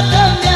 Come